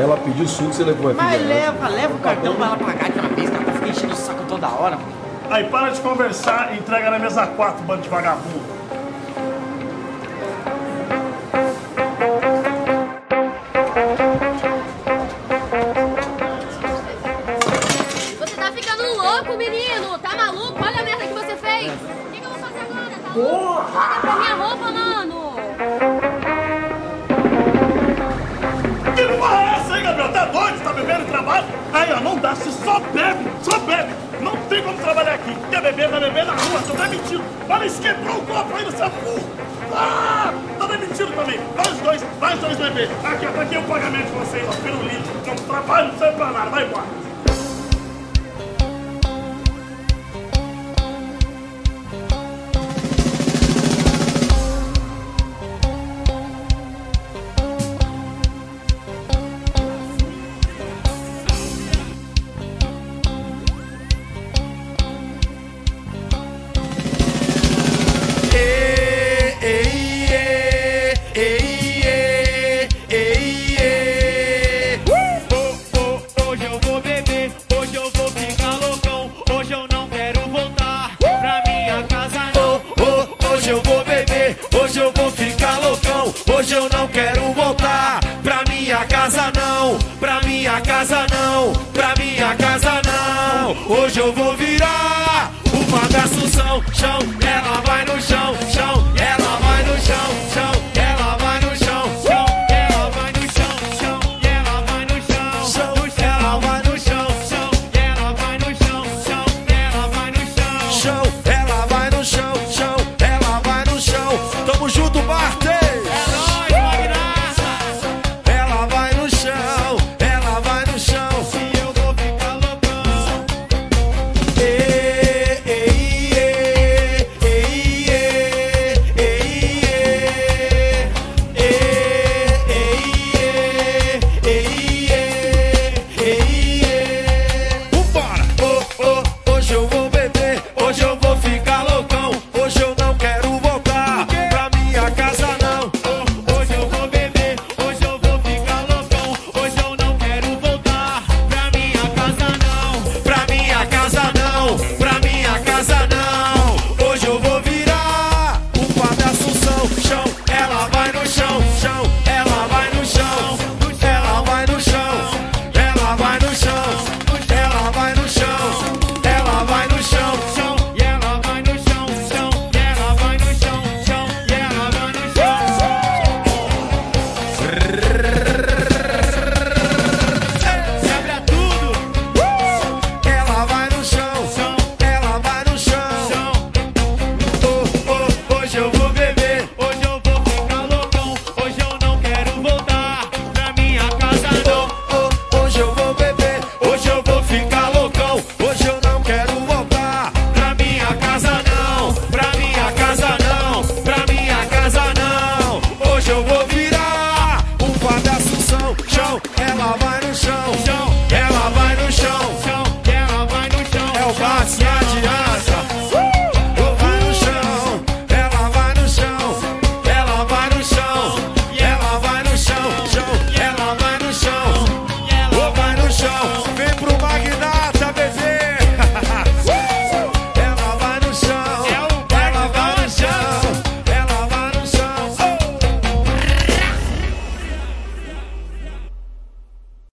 Ela pediu suco, você levou aqui. Mas né? leva, leva o cartão pra é ela pagar de uma vez, cara. Fica enchendo o saco toda hora, mano. Aí para de conversar e entrega na mesa 4, bando de vagabundo. Você tá ficando louco, menino? Tá maluco? Olha a merda que você fez! O que, eu vou fazer agora, tá? Porra! Olha pra minha roupa, mano! beber, vai beber na rua, tu tá mentindo. Olha isso, quebrou o copo aí, você é burro. Ah, tá demitido também. Nós dois, nós dois beber. Aqui, tá aqui o pagamento de vocês, ó, litro. Não trabalho, não serve pra nada, vai embora. vai no chão.